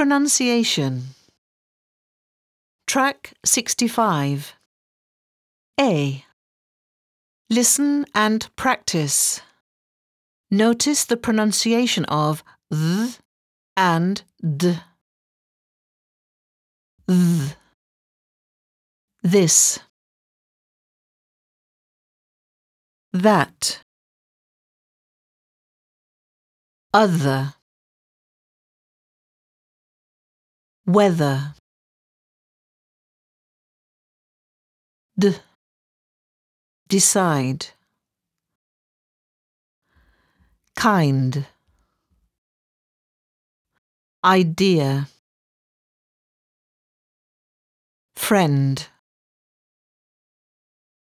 Pronunciation Track 65 A. Listen and practice. Notice the pronunciation of th and d. Th. This. That. Other. Weather. D. Decide. Kind. Idea. Friend.